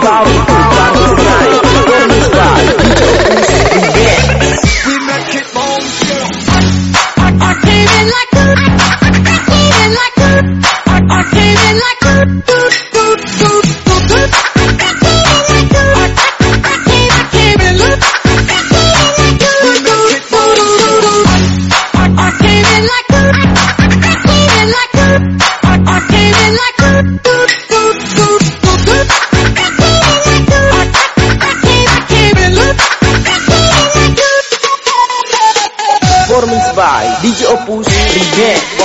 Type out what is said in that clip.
pau, o barco sai, como está? opus, y bien.